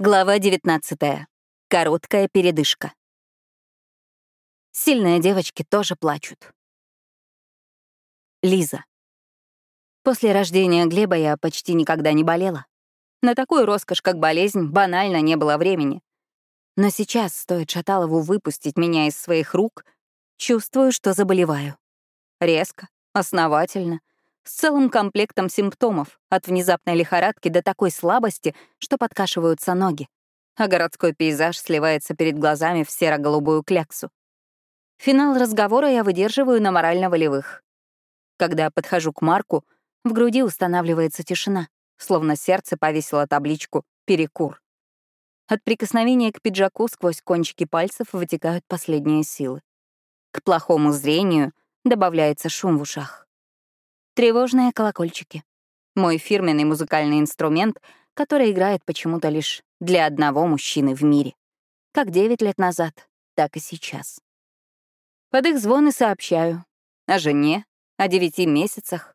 Глава 19. Короткая передышка. Сильные девочки тоже плачут. Лиза. После рождения Глеба я почти никогда не болела. На такую роскошь, как болезнь, банально не было времени. Но сейчас, стоит Шаталову выпустить меня из своих рук, чувствую, что заболеваю. Резко, основательно, с целым комплектом симптомов, от внезапной лихорадки до такой слабости, что подкашиваются ноги, а городской пейзаж сливается перед глазами в серо-голубую кляксу. Финал разговора я выдерживаю на морально-волевых. Когда подхожу к Марку, в груди устанавливается тишина, словно сердце повесило табличку «Перекур». От прикосновения к пиджаку сквозь кончики пальцев вытекают последние силы. К плохому зрению добавляется шум в ушах. Тревожные колокольчики. Мой фирменный музыкальный инструмент, который играет почему-то лишь для одного мужчины в мире. Как девять лет назад, так и сейчас. Под их звоны сообщаю о жене, о девяти месяцах.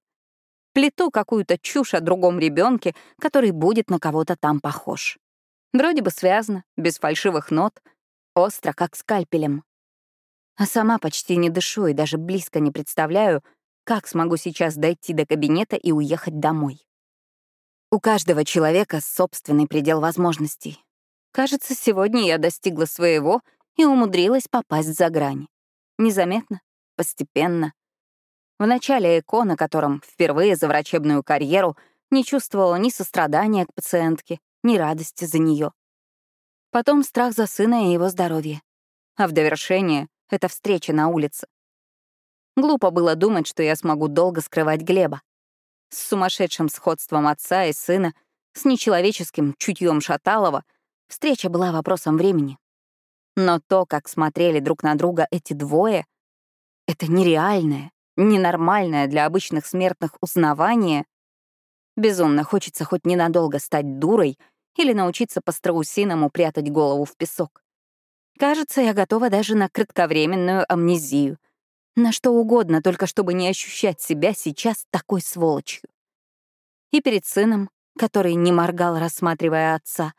Плету какую-то чушь о другом ребенке, который будет на кого-то там похож. Вроде бы связано, без фальшивых нот, остро, как скальпелем. А сама почти не дышу и даже близко не представляю, как смогу сейчас дойти до кабинета и уехать домой? У каждого человека собственный предел возможностей. Кажется, сегодня я достигла своего и умудрилась попасть за грань. Незаметно, постепенно. В начале ЭКО, на котором впервые за врачебную карьеру не чувствовала ни сострадания к пациентке, ни радости за нее. Потом страх за сына и его здоровье. А в довершение — это встреча на улице. Глупо было думать, что я смогу долго скрывать Глеба. С сумасшедшим сходством отца и сына, с нечеловеческим чутьем Шаталова, встреча была вопросом времени. Но то, как смотрели друг на друга эти двое, это нереальное, ненормальное для обычных смертных узнавание. Безумно хочется хоть ненадолго стать дурой или научиться по-страусиному прятать голову в песок. Кажется, я готова даже на кратковременную амнезию — на что угодно, только чтобы не ощущать себя сейчас такой сволочью. И перед сыном, который не моргал, рассматривая отца,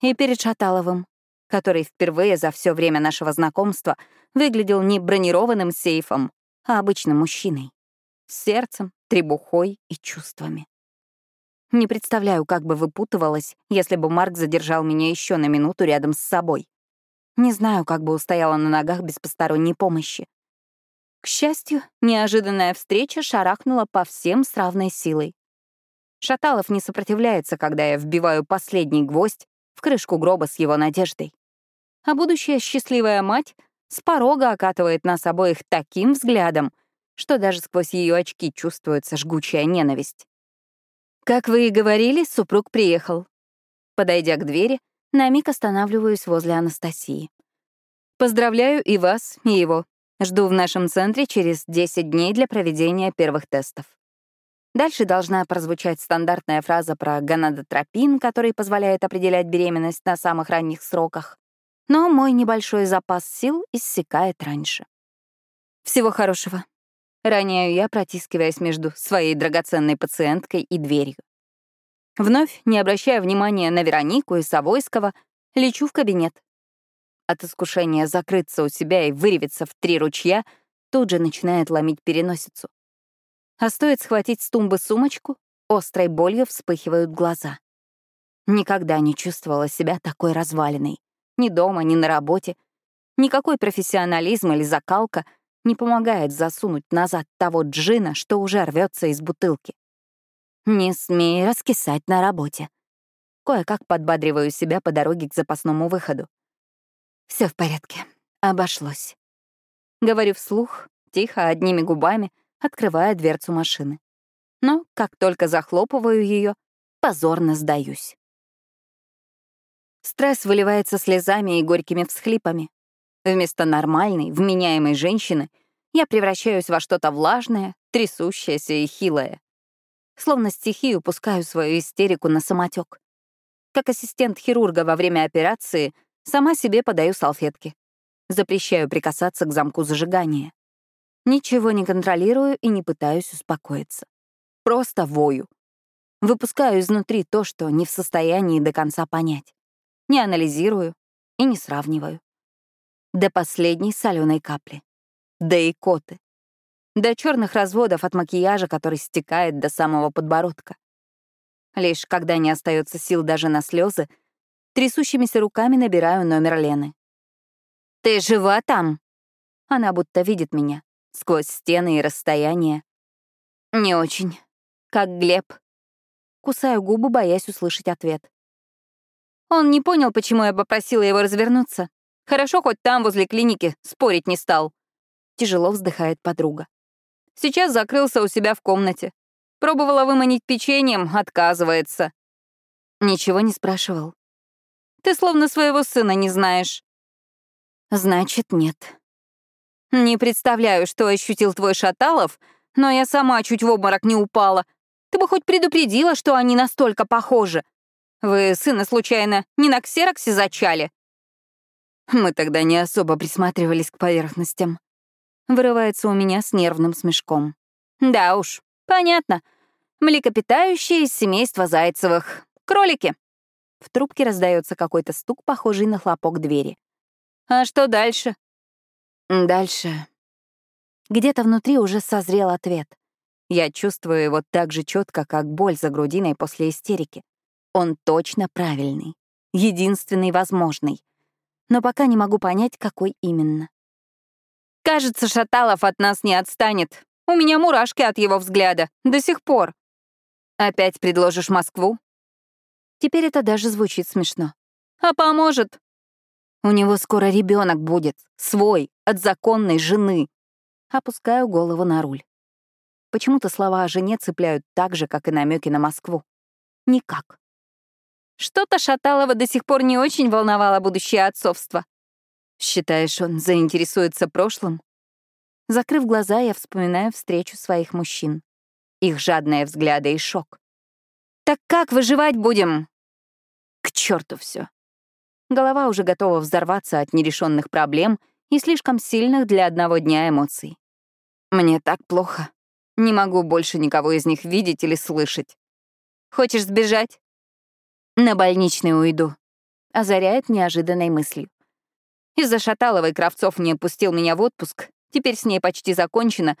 и перед Шаталовым, который впервые за все время нашего знакомства выглядел не бронированным сейфом, а обычным мужчиной. С сердцем, требухой и чувствами. Не представляю, как бы выпутывалась, если бы Марк задержал меня еще на минуту рядом с собой. Не знаю, как бы устояла на ногах без посторонней помощи. К счастью, неожиданная встреча шарахнула по всем с равной силой. Шаталов не сопротивляется, когда я вбиваю последний гвоздь в крышку гроба с его надеждой. А будущая счастливая мать с порога окатывает нас обоих таким взглядом, что даже сквозь ее очки чувствуется жгучая ненависть. Как вы и говорили, супруг приехал. Подойдя к двери, на миг останавливаюсь возле Анастасии. Поздравляю и вас, и его. Жду в нашем центре через 10 дней для проведения первых тестов. Дальше должна прозвучать стандартная фраза про гонадотропин, который позволяет определять беременность на самых ранних сроках. Но мой небольшой запас сил иссякает раньше. Всего хорошего. Роняю я, протискиваясь между своей драгоценной пациенткой и дверью. Вновь, не обращая внимания на Веронику и Савойского, лечу в кабинет. От искушения закрыться у себя и выревиться в три ручья тут же начинает ломить переносицу. А стоит схватить с тумбы сумочку, острой болью вспыхивают глаза. Никогда не чувствовала себя такой разваленной. Ни дома, ни на работе. Никакой профессионализм или закалка не помогает засунуть назад того джина, что уже рвется из бутылки. Не смей раскисать на работе. Кое-как подбадриваю себя по дороге к запасному выходу. Все в порядке. Обошлось. Говорю вслух, тихо, одними губами, открывая дверцу машины. Но как только захлопываю ее, позорно сдаюсь. Стресс выливается слезами и горькими всхлипами. Вместо нормальной, вменяемой женщины я превращаюсь во что-то влажное, трясущееся и хилое. Словно стихию пускаю свою истерику на самотек. Как ассистент хирурга во время операции — Сама себе подаю салфетки. Запрещаю прикасаться к замку зажигания. Ничего не контролирую и не пытаюсь успокоиться. Просто вою. Выпускаю изнутри то, что не в состоянии до конца понять. не анализирую и не сравниваю. До последней соленой капли. До икоты. До черных разводов от макияжа, который стекает до самого подбородка. Лишь когда не остается сил даже на слезы, трясущимися руками набираю номер Лены. «Ты жива там?» Она будто видит меня сквозь стены и расстояние. «Не очень. Как Глеб». Кусаю губы, боясь услышать ответ. Он не понял, почему я попросила его развернуться. Хорошо, хоть там, возле клиники, спорить не стал. Тяжело вздыхает подруга. Сейчас закрылся у себя в комнате. Пробовала выманить печеньем, отказывается. Ничего не спрашивал. Ты словно своего сына не знаешь. Значит, нет. Не представляю, что ощутил твой Шаталов, но я сама чуть в обморок не упала. Ты бы хоть предупредила, что они настолько похожи. Вы сына, случайно, не на ксероксе зачали? Мы тогда не особо присматривались к поверхностям. Вырывается у меня с нервным смешком. Да уж, понятно. Млекопитающие из семейства Зайцевых. Кролики. В трубке раздается какой-то стук, похожий на хлопок двери. А что дальше? Дальше. Где-то внутри уже созрел ответ. Я чувствую его так же четко, как боль за грудиной после истерики. Он точно правильный, единственный возможный. Но пока не могу понять, какой именно. Кажется, Шаталов от нас не отстанет. У меня мурашки от его взгляда. До сих пор. Опять предложишь Москву? Теперь это даже звучит смешно. А поможет? У него скоро ребенок будет. Свой, от законной жены. Опускаю голову на руль. Почему-то слова о жене цепляют так же, как и намеки на Москву. Никак. Что-то Шаталова до сих пор не очень волновало будущее отцовство. Считаешь, он заинтересуется прошлым? Закрыв глаза, я вспоминаю встречу своих мужчин. Их жадные взгляды и шок. «Так как выживать будем?» К черту все. Голова уже готова взорваться от нерешенных проблем и слишком сильных для одного дня эмоций. Мне так плохо. Не могу больше никого из них видеть или слышать. Хочешь сбежать? На больничный уйду. Озаряет неожиданной мыслью. Из-за Шаталовой Кравцов не пустил меня в отпуск. Теперь с ней почти закончено.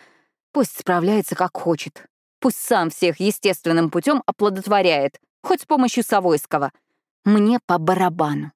Пусть справляется как хочет. Пусть сам всех естественным путем оплодотворяет, хоть с помощью Савойского. Мне по барабану.